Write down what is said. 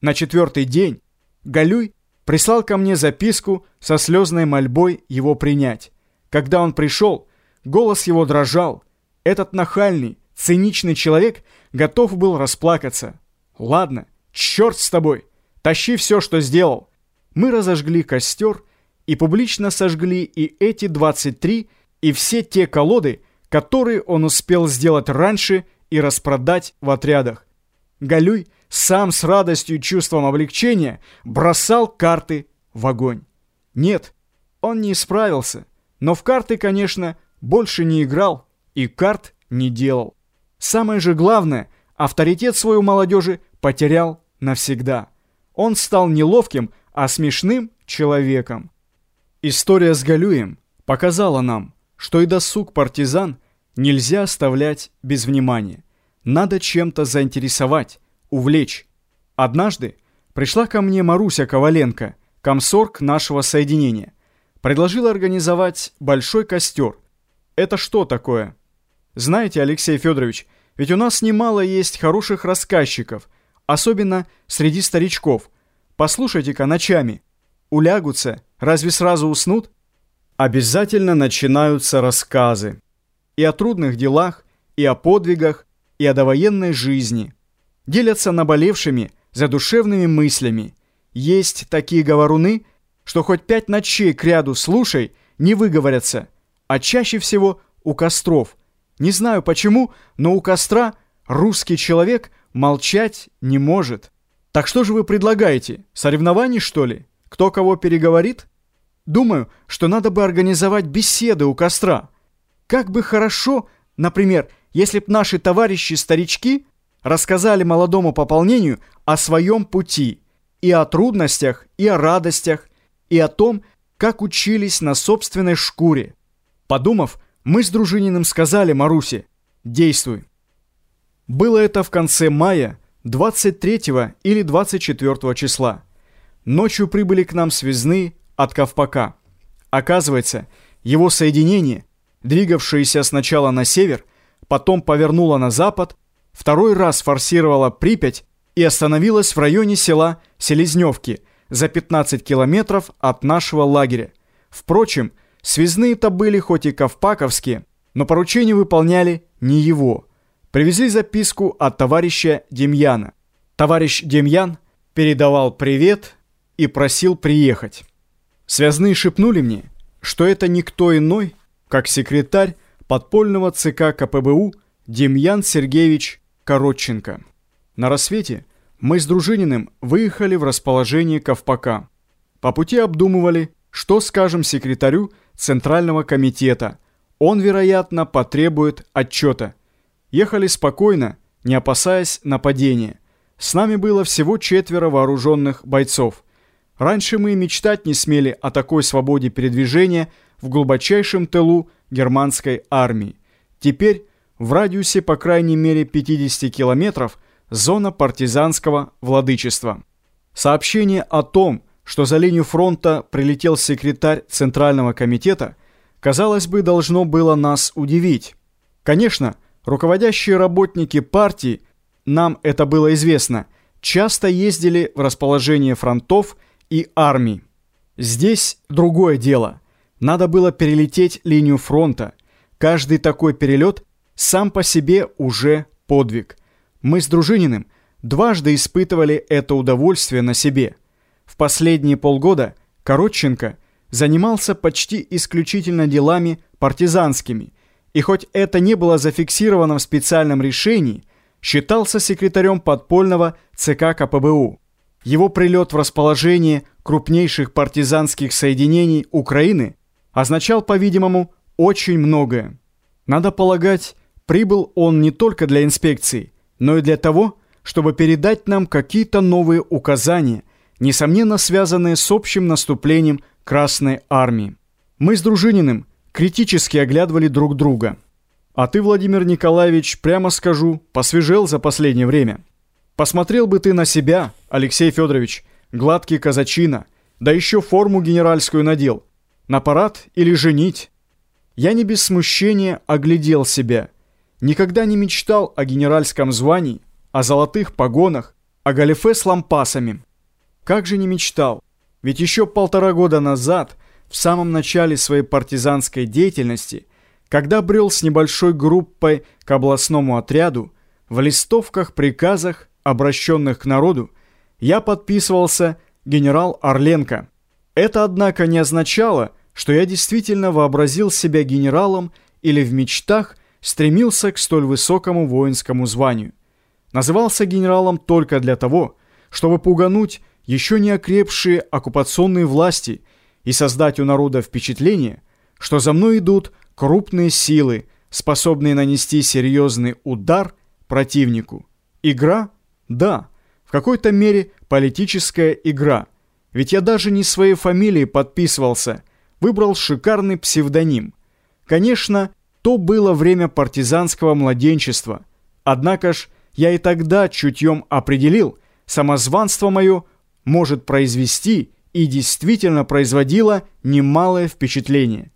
На четвертый день Галюй прислал ко мне записку со слезной мольбой его принять. Когда он пришел, голос его дрожал. Этот нахальный, циничный человек готов был расплакаться. «Ладно, черт с тобой, тащи все, что сделал». Мы разожгли костер и публично сожгли и эти 23, и все те колоды, которые он успел сделать раньше и распродать в отрядах. Галюй сам с радостью и чувством облегчения бросал карты в огонь. Нет, он не исправился, но в карты, конечно, больше не играл и карт не делал. Самое же главное, авторитет свой у молодежи потерял навсегда. Он стал неловким, а смешным человеком. История с Галюем показала нам, что и досуг партизан нельзя оставлять без внимания. Надо чем-то заинтересовать, увлечь. Однажды пришла ко мне Маруся Коваленко, комсорг нашего соединения. Предложила организовать большой костер. Это что такое? Знаете, Алексей Федорович, ведь у нас немало есть хороших рассказчиков, особенно среди старичков. Послушайте-ка ночами. Улягутся, разве сразу уснут? Обязательно начинаются рассказы. И о трудных делах, и о подвигах, и о довоенной жизни. Делятся наболевшими, задушевными мыслями. Есть такие говоруны, что хоть пять ночей кряду слушай, не выговорятся, а чаще всего у костров – не знаю почему, но у костра русский человек молчать не может. Так что же вы предлагаете? Соревнований, что ли? Кто кого переговорит? Думаю, что надо бы организовать беседы у костра. Как бы хорошо, например, если б наши товарищи-старички рассказали молодому пополнению о своем пути, и о трудностях, и о радостях, и о том, как учились на собственной шкуре. Подумав, мы с Дружининым сказали Марусе «Действуй». Было это в конце мая, 23 или 24 числа. Ночью прибыли к нам связные от Ковпака. Оказывается, его соединение, двигавшееся сначала на север, потом повернуло на запад, второй раз форсировало Припять и остановилось в районе села Селезневки за 15 километров от нашего лагеря. Впрочем, Связные-то были хоть и ковпаковские, но поручение выполняли не его. Привезли записку от товарища Демьяна. Товарищ Демьян передавал привет и просил приехать. Связные шепнули мне, что это никто иной, как секретарь подпольного ЦК КПБУ Демьян Сергеевич Коротченко. На рассвете мы с Дружининым выехали в расположение Ковпака. По пути обдумывали, что скажем секретарю Центрального комитета. Он, вероятно, потребует отчета. Ехали спокойно, не опасаясь нападения. С нами было всего четверо вооруженных бойцов. Раньше мы мечтать не смели о такой свободе передвижения в глубочайшем тылу германской армии. Теперь в радиусе по крайней мере 50 километров зона партизанского владычества. Сообщение о том, что за линию фронта прилетел секретарь Центрального комитета, казалось бы, должно было нас удивить. Конечно, руководящие работники партии, нам это было известно, часто ездили в расположение фронтов и армий. Здесь другое дело. Надо было перелететь линию фронта. Каждый такой перелет сам по себе уже подвиг. Мы с Дружининым дважды испытывали это удовольствие на себе – в последние полгода Коротченко занимался почти исключительно делами партизанскими, и хоть это не было зафиксировано в специальном решении, считался секретарем подпольного ЦК КПБУ. Его прилет в расположение крупнейших партизанских соединений Украины означал, по-видимому, очень многое. Надо полагать, прибыл он не только для инспекции, но и для того, чтобы передать нам какие-то новые указания, несомненно связанные с общим наступлением Красной Армии. Мы с Дружининым критически оглядывали друг друга. А ты, Владимир Николаевич, прямо скажу, посвежел за последнее время. Посмотрел бы ты на себя, Алексей Федорович, гладкий казачина, да еще форму генеральскую надел. На парад или женить? Я не без смущения оглядел себя. Никогда не мечтал о генеральском звании, о золотых погонах, о галифе с лампасами. Как же не мечтал, ведь еще полтора года назад, в самом начале своей партизанской деятельности, когда брел с небольшой группой к областному отряду, в листовках, приказах, обращенных к народу, я подписывался генерал Орленко. Это, однако, не означало, что я действительно вообразил себя генералом или в мечтах стремился к столь высокому воинскому званию. Назывался генералом только для того, чтобы пугануть еще не окрепшие оккупационные власти и создать у народа впечатление, что за мной идут крупные силы, способные нанести серьезный удар противнику. Игра? Да, в какой-то мере политическая игра. Ведь я даже не своей фамилией подписывался, выбрал шикарный псевдоним. Конечно, то было время партизанского младенчества. Однако ж, я и тогда чутьем определил, самозванство мое может произвести и действительно производило немалое впечатление.